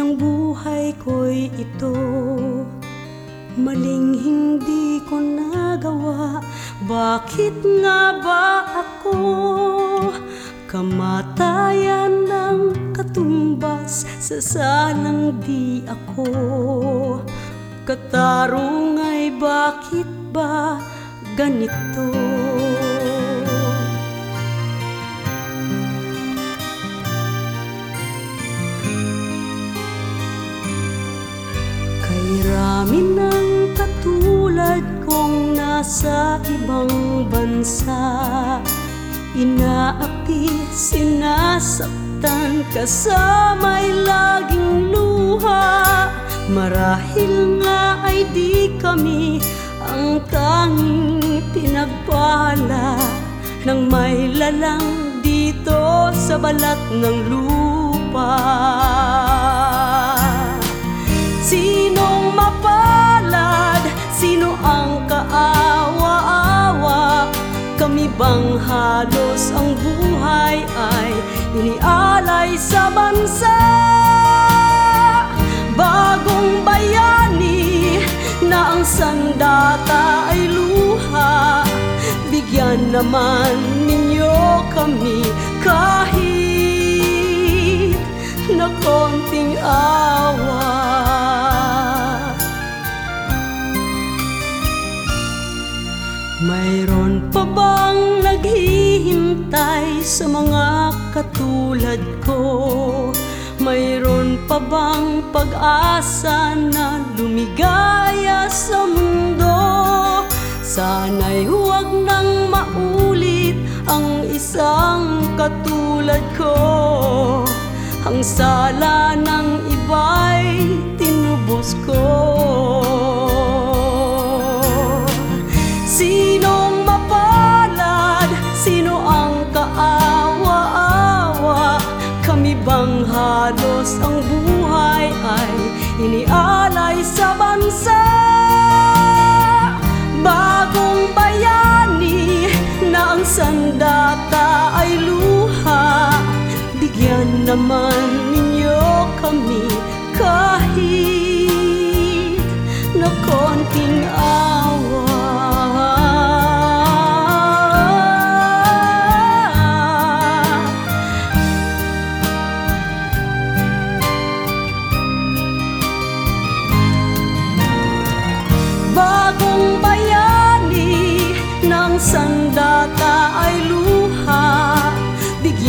ang buhay ko'y ito. Maling hindi ko nagawa Bakit nga ba ako? Kamatayan ng katumbas Sa salang di ako. Katarong ay bakit ba ganito Inaapi, sinasaktan kasama'y laging luha. Marahil nga ay di kami ang tanging pinagpala Nang may lalang dito sa balat ng lupa bang halos ang buhay ay inialay sa bansa? Bagong bayani na ang sandata ay luha Bigyan naman ninyo kami kahit na konting awa sa mga katulad ko? Mayroon pa bang pag-asa na lumigaya sa mundo? Sana'y huwag nang maulit ang isang katulad ko Ang sala ng halos ang buhay ay inialay sa bansa?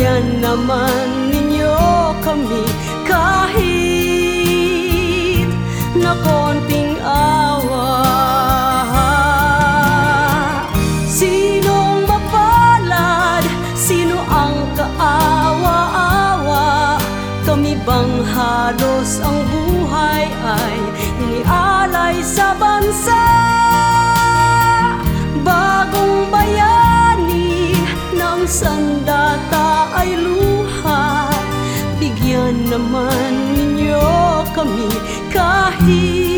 Bigyan naman ninyo kami kahit na konting awa mapalad? Sino ang kaawa-awa? Kami bang halos ang buhay ay inialay sa bansa? naman ninyo kami kahit